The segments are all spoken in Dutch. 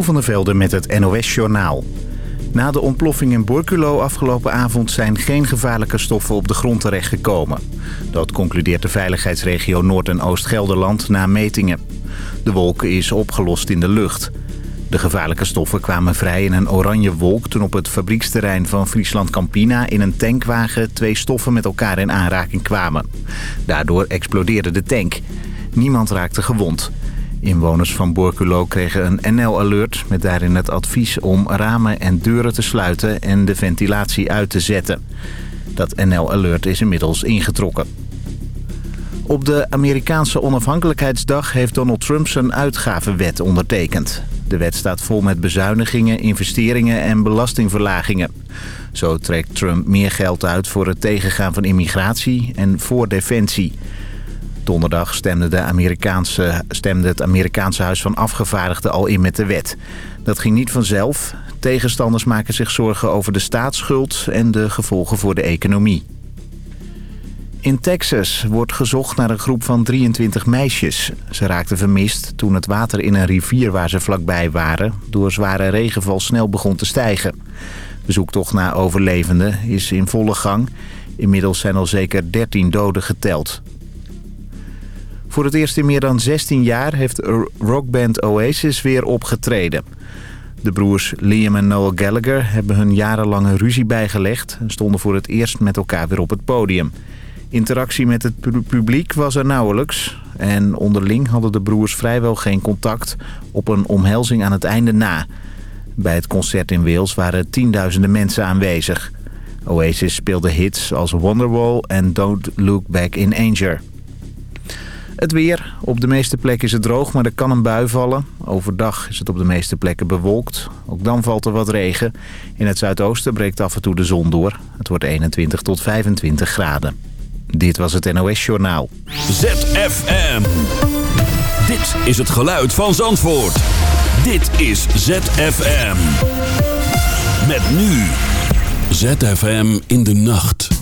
van der Velde met het NOS-journaal. Na de ontploffing in Borculo afgelopen avond zijn geen gevaarlijke stoffen op de grond terechtgekomen. Dat concludeert de veiligheidsregio Noord- en Oost-Gelderland na metingen. De wolk is opgelost in de lucht. De gevaarlijke stoffen kwamen vrij in een oranje wolk toen op het fabrieksterrein van Friesland Campina in een tankwagen twee stoffen met elkaar in aanraking kwamen. Daardoor explodeerde de tank. Niemand raakte gewond. Inwoners van Borculo kregen een NL-alert met daarin het advies om ramen en deuren te sluiten en de ventilatie uit te zetten. Dat NL-alert is inmiddels ingetrokken. Op de Amerikaanse onafhankelijkheidsdag heeft Donald Trump zijn uitgavenwet ondertekend. De wet staat vol met bezuinigingen, investeringen en belastingverlagingen. Zo trekt Trump meer geld uit voor het tegengaan van immigratie en voor defensie. Donderdag stemde, de Amerikaanse, stemde het Amerikaanse Huis van Afgevaardigden al in met de wet. Dat ging niet vanzelf. Tegenstanders maken zich zorgen over de staatsschuld en de gevolgen voor de economie. In Texas wordt gezocht naar een groep van 23 meisjes. Ze raakten vermist toen het water in een rivier waar ze vlakbij waren... door zware regenval snel begon te stijgen. De zoektocht naar overlevenden is in volle gang. Inmiddels zijn al zeker 13 doden geteld. Voor het eerst in meer dan 16 jaar heeft rockband Oasis weer opgetreden. De broers Liam en Noel Gallagher hebben hun jarenlange ruzie bijgelegd... en stonden voor het eerst met elkaar weer op het podium. Interactie met het publiek was er nauwelijks... en onderling hadden de broers vrijwel geen contact op een omhelzing aan het einde na. Bij het concert in Wales waren tienduizenden mensen aanwezig. Oasis speelde hits als Wonderwall en Don't Look Back in Anger... Het weer. Op de meeste plekken is het droog, maar er kan een bui vallen. Overdag is het op de meeste plekken bewolkt. Ook dan valt er wat regen. In het zuidoosten breekt af en toe de zon door. Het wordt 21 tot 25 graden. Dit was het NOS Journaal. ZFM. Dit is het geluid van Zandvoort. Dit is ZFM. Met nu. ZFM in de nacht.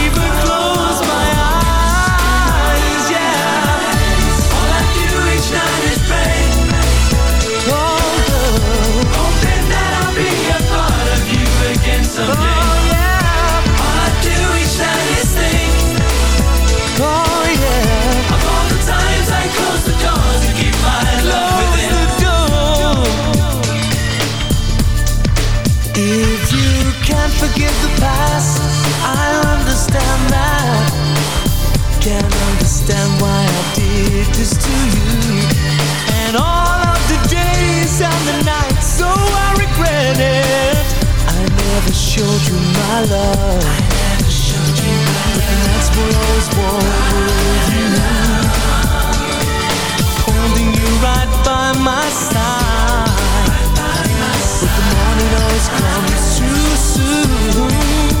understand why I did this to you. And all of the days and the nights So I regret it. I never showed you my love. I never showed you my love. And that's what I was born with you Holding you right by my side. Right by But the morning always comes too soon.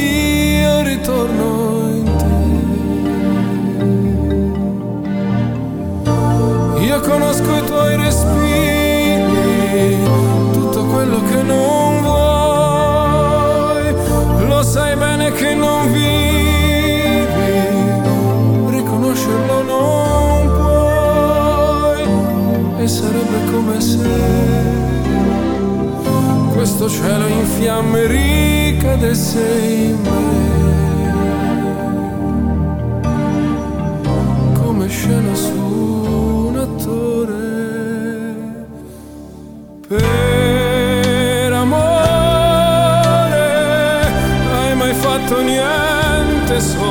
questo cielo in fiamme ricadesse in me, come scena su un attore. Per amore hai mai fatto niente solo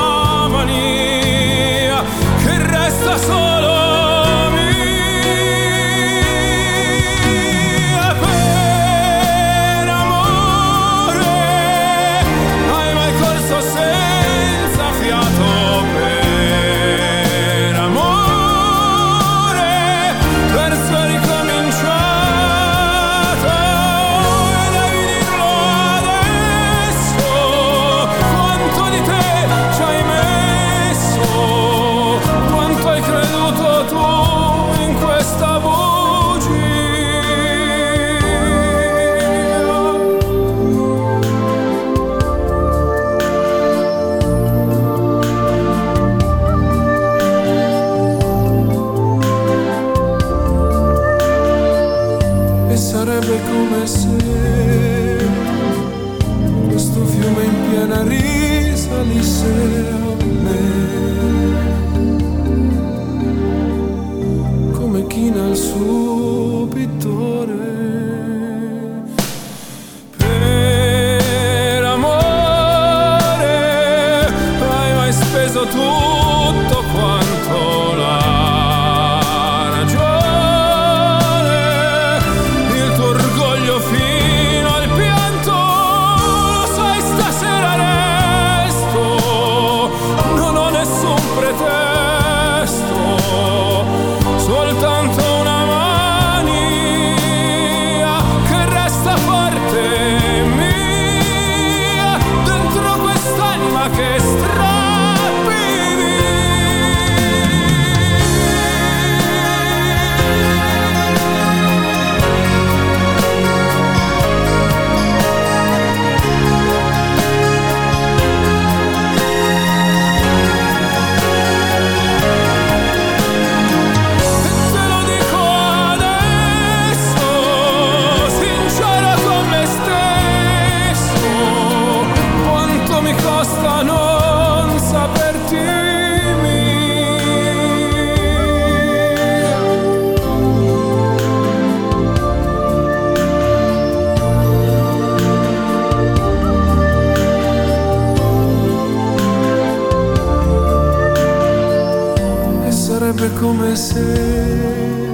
come se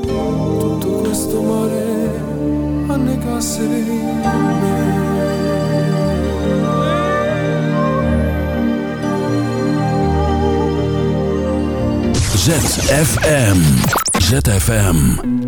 tutto questo mare annegasse me. ZFM. ZFM.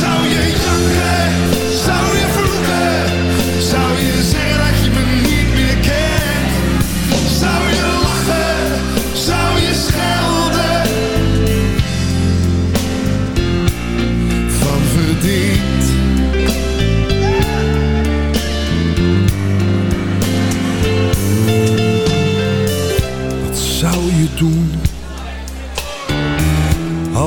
Zou je janken?